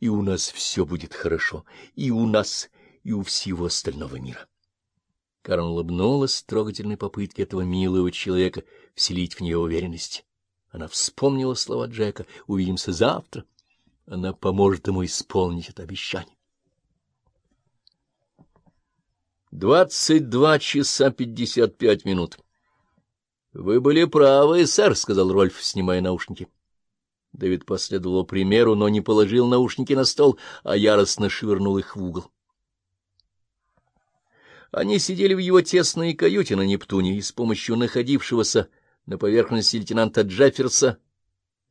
и у нас все будет хорошо, и у нас, и у всего остального мира. Карен улыбнулась трогательной попытки этого милого человека вселить в нее уверенность. Она вспомнила слова Джека «Увидимся завтра». Она поможет ему исполнить это обещание. Двадцать два часа пятьдесят пять минут. — Вы были правы, сэр, — сказал Рольф, снимая наушники. Дэвид последовал примеру, но не положил наушники на стол, а яростно швырнул их в угол. Они сидели в его тесной каюте на Нептуне и с помощью находившегося на поверхности лейтенанта Джефферса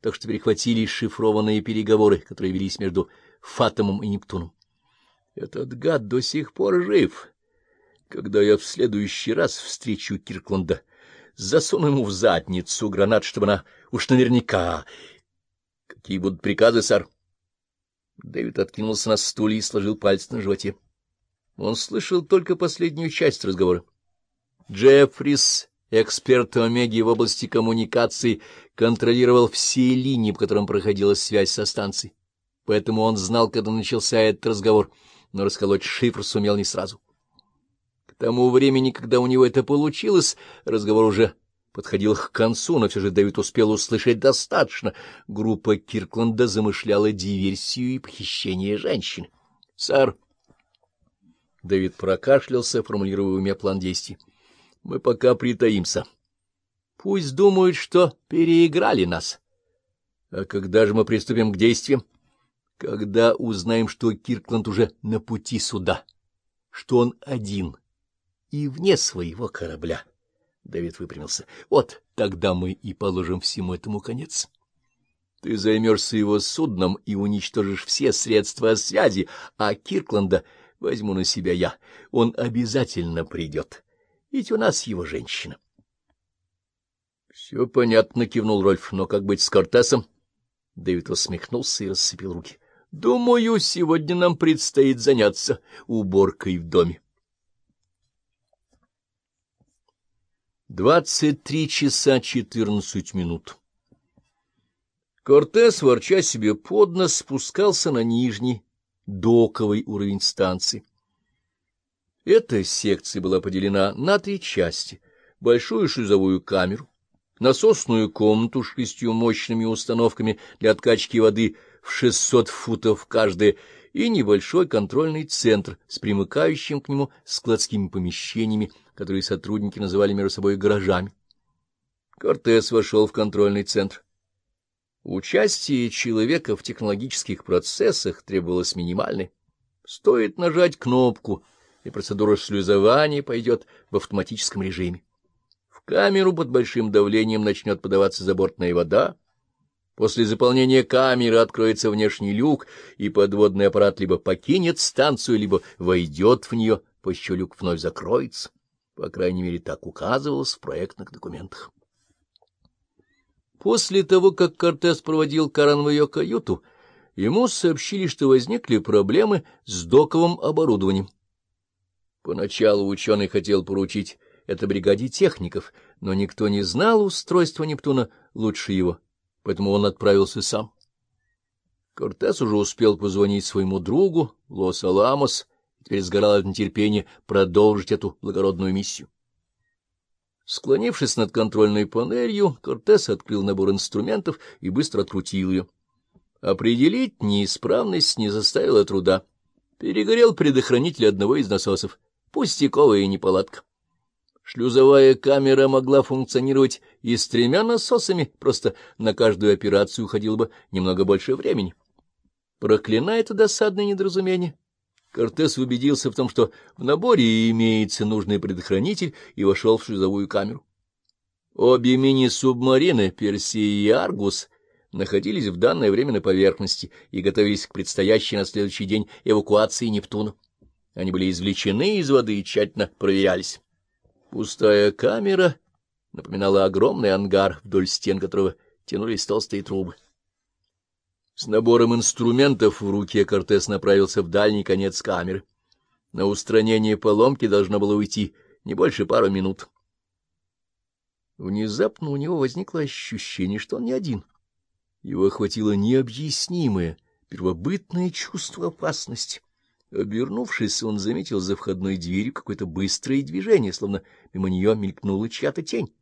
так что перехватили шифрованные переговоры, которые велись между Фатомом и Нептуном. Этот гад до сих пор жив. Когда я в следующий раз встречу Киркланда, засуну ему в задницу гранат, чтобы она уж наверняка... Какие будут приказы, сэр? Дэвид откинулся на стуле и сложил пальцы на животе. Он слышал только последнюю часть разговора. Джеффрис, эксперт Омеги в области коммуникаций, контролировал все линии, по которым проходила связь со станцией. Поэтому он знал, когда начался этот разговор, но расколоть шифр сумел не сразу. К тому времени, когда у него это получилось, разговор уже подходил к концу, но все же Дэвид успел услышать достаточно. Группа Киркланда замышляла диверсию и похищение женщины. — Сэр! Дэвид прокашлялся, формулируя в уме план действий. — Мы пока притаимся. Пусть думают, что переиграли нас. А когда же мы приступим к действиям? Когда узнаем, что Киркланд уже на пути сюда, что он один и вне своего корабля. Давид выпрямился. Вот тогда мы и положим всему этому конец. Ты займешься его судном и уничтожишь все средства связи, а Киркланда возьму на себя я. Он обязательно придет, ведь у нас его женщина. — Все понятно, — кивнул Рольф, — но как быть с Кортесом? Дэвид усмехнулся и рассыпил руки. — Думаю, сегодня нам предстоит заняться уборкой в доме. Двадцать три часа четырнадцать минут. Кортес, ворча себе под нос, спускался на нижний доковый уровень станции. Эта секция была поделена на три части — большую шлюзовую камеру, насосную комнату с шестью мощными установками для откачки воды в 600 футов каждая и небольшой контрольный центр с примыкающим к нему складскими помещениями, которые сотрудники называли между собой гаражами. Кортес вошел в контрольный центр. Участие человека в технологических процессах требовалось минимальное. Стоит нажать кнопку, и процедура шлюзования пойдет в автоматическом режиме. В камеру под большим давлением начнет подаваться забортная вода. После заполнения камеры откроется внешний люк, и подводный аппарат либо покинет станцию, либо войдет в нее, после чего люк вновь закроется. По крайней мере, так указывалось в проектных документах. После того, как Кортес проводил Каран в ее каюту, ему сообщили, что возникли проблемы с доковым оборудованием. Поначалу ученый хотел поручить это бригаде техников, но никто не знал устройства Нептуна лучше его, поэтому он отправился сам. Кортес уже успел позвонить своему другу Лос-Аламос, теперь сгорал от нетерпения продолжить эту благородную миссию. Склонившись над контрольной панелью, Кортес открыл набор инструментов и быстро открутил ее. Определить неисправность не заставило труда. Перегорел предохранитель одного из насосов. Пустяковая неполадка. Шлюзовая камера могла функционировать и с тремя насосами, просто на каждую операцию уходило бы немного больше времени. Проклиная это досадное недоразумение, Кортес убедился в том, что в наборе имеется нужный предохранитель, и вошел в шлюзовую камеру. Обе мини-субмарины, Персия и Аргус, находились в данное время на поверхности и готовились к предстоящей на следующий день эвакуации Нептуна. Они были извлечены из воды и тщательно проверялись. Пустая камера напоминала огромный ангар, вдоль стен которого тянулись толстые трубы. С набором инструментов в руке Кортес направился в дальний конец камеры. На устранение поломки должно было уйти не больше пару минут. Внезапно у него возникло ощущение, что он не один. Его охватило необъяснимое, первобытное чувство опасности. Обернувшись, он заметил за входной дверью какое-то быстрое движение, словно мимо нее мелькнула чья-то тень.